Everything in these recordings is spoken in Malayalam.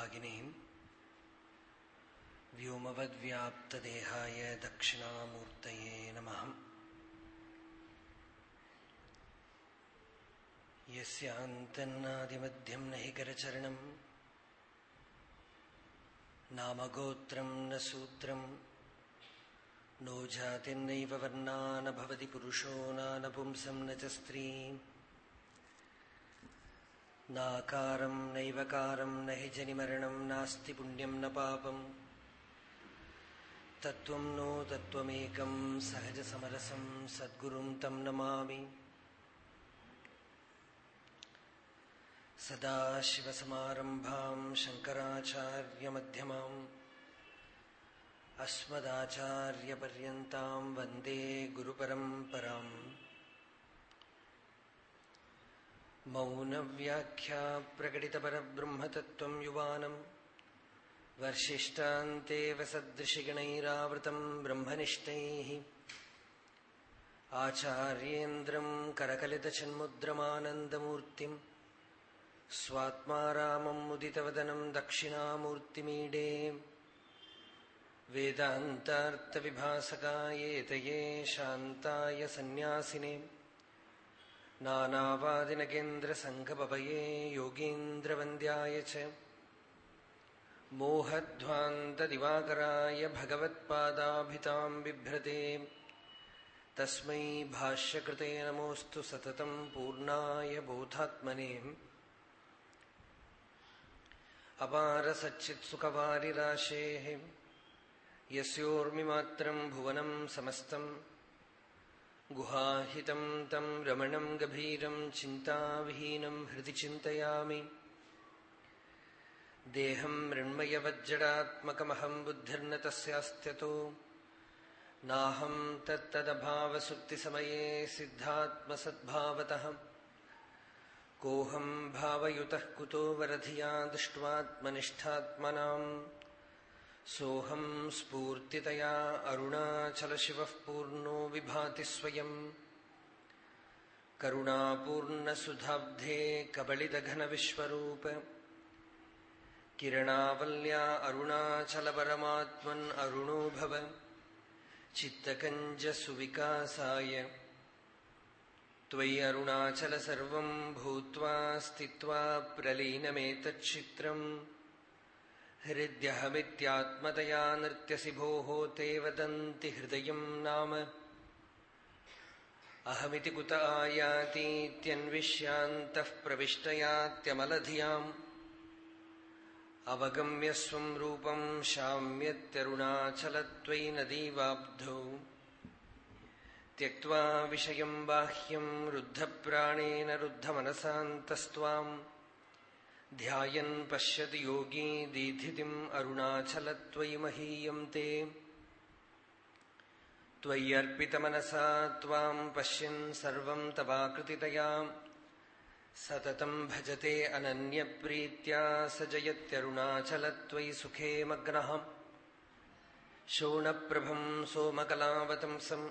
ആഗ്നേയം വ്യോമവദ്വ്യാപ്തദേഹായ ദക്ഷിണാമൂർത്തയേ നമ യസ്യാന്തന്നാദിമധ്യം നഹി കരചരണം. നാമഗോത്രം ന സൂത്രം. നോ ജാതിർനൈവ വർണ നഭവതി പുരുഷോ നാനപുംസം ന സ്ത്രീ. നാകാരം നൈവകാരം നഹി ജനിമരണം നാസ്തി പുണ്യം ന പാപം. തത്വം നോ തത്വമേകം സഹജസമരസം സദ്ഗുരും തം നമാമി. സദാശിവസമാരംഭാം ശങ്കരാചാര്യമധ്യമാം. അസ്മദാചാര്യപര്യന്താം വന്ദേ ഗുരുപരംപരാം मौनव्याख्या प्रकटितपरब्रह्मतत्त्वम् युवानम् वर्षिष्टान्तेव सदृशिगणैरावृतम् ब्रह्मनिष्ठैः आचार्येन्द्रम् करकलितचन्मुद्रमानन्दमूर्तिम् स्वात्मा रामम् मुदितवदनम् दक्षिणामूर्तिमीडे वेदान्तार्थविभासकायेतये शान्ताय सन्न्यासिने नानावादिनगेन्द्रसङ्घपवये योगीन्द्रवन्द्याय च मोहध्वान्तदिवाकराय भगवत्पादाभिताम् बिभ्रते तस्मै भाष्यकृते नमोऽस्तु सततम् पूर्णाय बोधात्मने अपारसच्चित्सुखवारिराशेः यस्योर्मिमात्रम् भुवनम् समस्तम् गुहाहितं तं रमणं गभीरं चिन्ताविहीनं हृदि चिन्तयामि। देहं मृण्मयवज्जडात्मकमहं बुद्धिर्न तस्यास्त्यतो नाहं तत्तदभावसुप्तिसमये सिद्धात्मसद्भावतः। कोऽहं भावयुतः कुतो वरधिया दृष्ट्वात्मनिष्ठात्मनाम्। सोऽहम् स्फूर्तितया अरुणाचलशिवः पूर्णो विभाति स्वयम् करुणापूर्णसुधाब्धे कबलिदघनविश्वरूप किरणावल्या अरुणाचलपरमात्मन् अरुणो भव। चित्तकञ्जसुविकासाय। त्वयि अरुणाचल सर्वम् भूत्वा स्थित्वा प्रलीनमेतच्चित्रम् हृद्यहमित्यात्मतया नृत्यसि भोः ते वदन्ति हृदयम् नाम अहमिति कुत आयातीत्यन्विष्यान्तः प्रविष्टयात्यमलधियाम् अवगम्य स्वम् रूपम् शाम्यत्यरुणाचलत्वयि नदीवाब्धौ त्यक्त्वा विषयम् बाह्यम् रुद्धप्राणेन रुद्धमनसान्तस्त्वाम् ध्यायन् पश्यति योगी दीधितिम् अरुणाचलत्वयि महीयम् ते त्वय्यर्पितमनसा त्वाम् पश्यन् सर्वम् तवाकृतितया सततम् भजते अनन्यप्रीत्या स जयत्यरुणाचलत्वयि सुखे मग्नः शोणप्रभम् सोमकलावतंसम्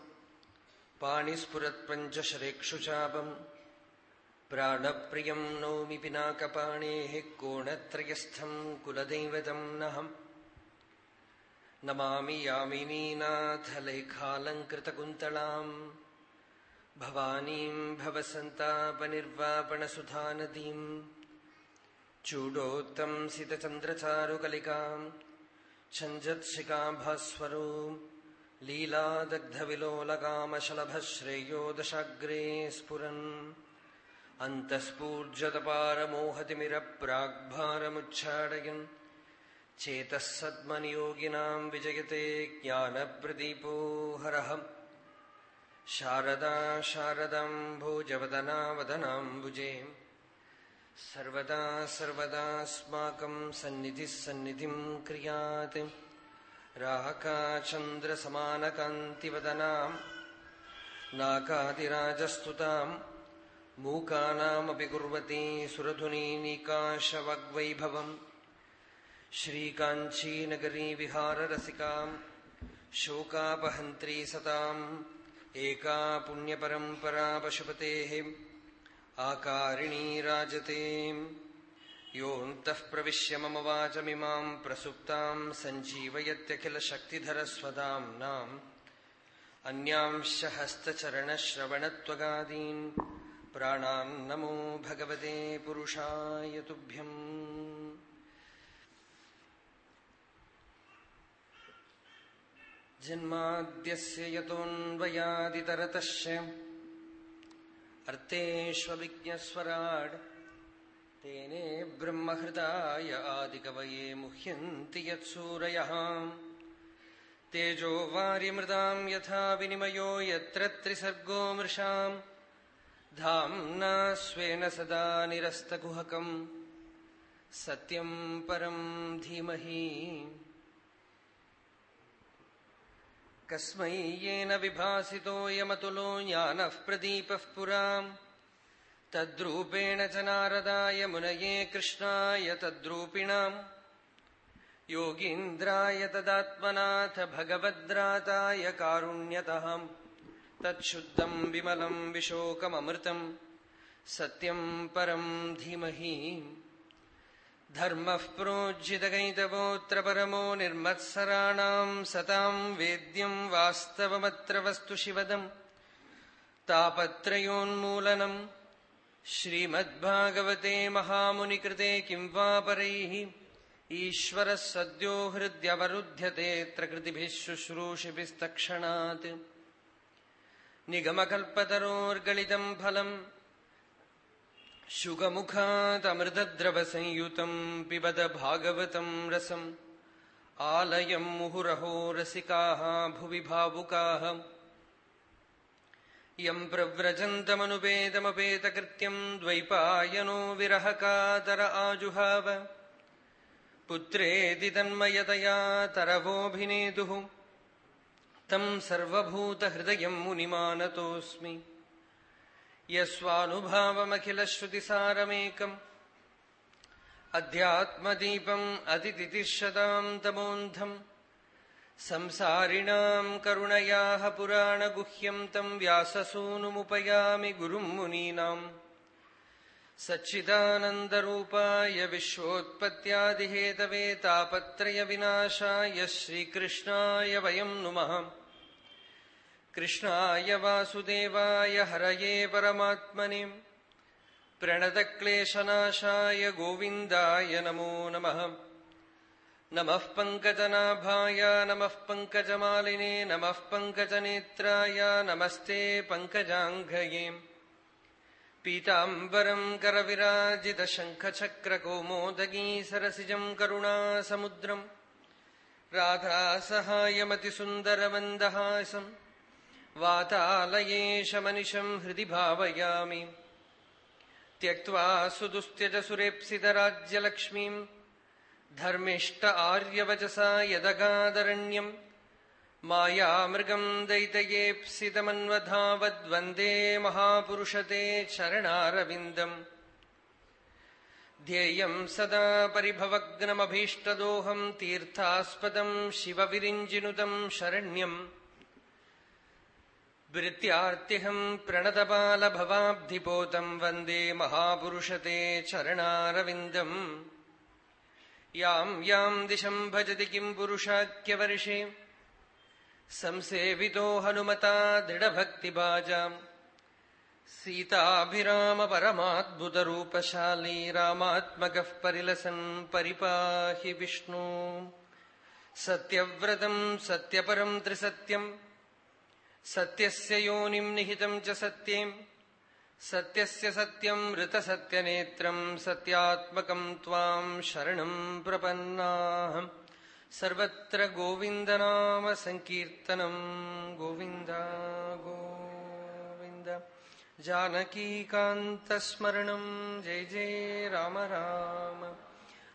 पाणिस्फुरत्पञ्चशरेक्षुचापम् പ്രാണപ്രിയം നൗമി പിനാകപാണേ കോണത്രയസ്ഥം കുലദൈവതം നഹം നമാമി യാമിനീനാഥലേഖാലങ്കൃതകുന്തളാം ഭവാനീം ഭവസന്താപനിർവാപണസുധാനദീം ചൂഡോത്തം സിതചന്ദ്രചാരുകലികാം ഛഞ്ജത്സികാഭാസ്വരൂ ലീലാദഗ്ധവിലോലകാമശലഭശ്രേയോ ദശാഗ്രേ സ്ഫുരन् അന്തസ്ഫൂർജതപാരമോഹതിമിരപ്രാഗ്ഭാരമുച്ഛാടയൻ ചേതസദ്മനിയോഗിനാം വിജയത്തെ ജ്ഞാനപ്രദീപോ ഹരഹം. ശാരദാ ശാരദാംഭോജവദനാവദനാംബുജേ സർവദാ സർവദാസ്മാക്കം സന്നിധിഃ സന്നിധിം ക്രിയാത്. രാഹകാചന്ദ്രസമാനകാന്തിവദനാം നാകാതിരാജസ്തുതാം मूकानामपि कुर्वती सुरधुनीनिकाशवग्वैभवम्। श्रीकाञ्चीनगरी विहाररसिकाम्, शोकापहन्त्री सताम्, एका पुण्यपरम्परा पशुपतेः, आकारिणी राजते योऽन्तः प्रविश्य मम वाचमिमाम् प्रसुप्ताम् सञ्जीवयत्यखिलशक्तिधरस्वदाम्नाम्। अन्यांश्च हस्तचरणश्रवणत्वगादीन्। प्राणान् नमो भगवते पुरुषाय तुभ्यम्। जन्माद्यस्य यतोऽन्वयादितरतश्च तेने ब्रह्महृदाय आदिकवये मुह्यन्ति यत्सूरयः। तेजो वारिमृदाम् यथा विनिमयो यत्र त्रिसर्गो मृषाम्। धाम्ना स्वेन सदा निरस्तकुहकम् सत्यम् परम् धीमहि कस्मै येन विभासितोऽयमतुलो ज्ञानः प्रदीपः पुराम् तद्रूपेण च नारदाय मुनये कृष्णाय तद्रूपिणाम् योगीन्द्राय तदात्मनाथ भगवद्राताय कारुण्यतः തത്ശുദ്ധം വിമലം വിശോകമൃതം സത്യം പരം ധീമഹി ധർമ്മ പ്രോജ്ജിതകൈതവോത്ര പരമോ നിർമത്സരാണാം സതാം വേദ്യം വാസ്തവമത്ര വസ്തു ശിവദം താപത്രയോന്മൂലനം ശ്രീമദ്ഭാഗവത്തെ മഹാമുനികൃതേ കിം വാ പരൈः ഈശ്വരഃ സദ്യോ ഹൃദ്യവരുധ്യത്തെ ത്രകൃതിഭിः ശുശ്രൂഷിഭിസ്തക്ഷണാत् നിഗമകൽപ്പതരോർഗളിതം ഫലം. ശുഗമുഖാതമൃതദ്രവസംയുതം പിബത ഭാഗവതം രസം. ആലയം മുഹുരഹോ രസികാഹ ഭുവി ഭാവുകാഹ. യം പ്രവ്രജന്തമനുപേതമപേതകൃത്യം ദ്വൈപായനോ വിരഹകാതര ആജുഹാവ. പുത്രേതി തന്മയതയാ തരവോഭിനേതുഃ. തം സർവഭൂതഹൃദയം മുനിമാനത്തോസ്മി യസ്വാനുഭാവമഖിലശ്രുതിസാരമേകം. അധ്യാത്മദീപം അതിതിതിശതാം തമോന്ധം. സംസാരിണാം കരുണയാ പുരാണഗുഹ്യം തം വ്യാസസൂനുമുപയാമി ഗുരും മുനീനാം. सच्चिदानन्दरूपाय विश्वोत्पत्त्यादिहेतवे तापत्रयविनाशाय श्रीकृष्णाय वयम् नुमः कृष्णाय वासुदेवाय हरये परमात्मने प्रणतक्लेशनाशाय गोविन्दाय नमो नमः नमः पङ्कजनाभाय नमः पङ्कजमालिने नमः पङ्कजनेत्राय नमस्ते पङ्कजाङ्घये पीताम्बरम् करविराजितशङ्खचक्रकौमोदगी सरसिजम् करुणासमुद्रम् राधासहायमतिसुन्दरमन्दहासम् वातालयेशमनिशम् हृदि भावयामि त्यक्त्वा सुदुस्त्यजसुरेप्सितराज्यलक्ष्मीम् धर्मिष्ट आर्यवचसा यदगादरण्यम् मायामृगम् दैतयेप्सितमन्वधावद्वन्दे महापुरुषते चरणारविन्दम् ध्येयम् सदा परिभवग्नमभीष्टदोहम् तीर्थास्पदम् शिवविरिञ्जिनुतम् शरण्यम् वृत्त्यार्तिहम् प्रणतपालभवाब्धिपोतम् वन्दे महापुरुषते चरणारविन्दम् याम् याम् दिशम् भजति किम् पुरुषाख्यवर्षे संसेवितो हनुमता दृढभक्तिभाजाम् सीताभिरामपरमाद्भुतरूपशाली रामात्मकः परिलसन् परिपाहि विष्णु सत्यव्रतम् सत्यपरम् त्रिसत्यम् सत्यस्य योनिम् निहितम् च सत्येम् सत्यस्य सत्यम् ऋतसत्यनेत्रम् सत्यात्मकम् त्वाम् शरणम् സർവത്ര ഗോവിന്ദനാമ സങ്കീർത്തനം. ഗോവിന്ദ ഗോവിന്ദ. ജാനകീകാന്തസ്മരണം ജയ ജയ രാമ രാമ.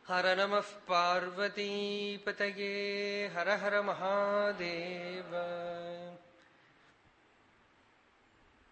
ഹര നമ പാർവതീപതയേ. ഹര ഹര മഹാദേവ.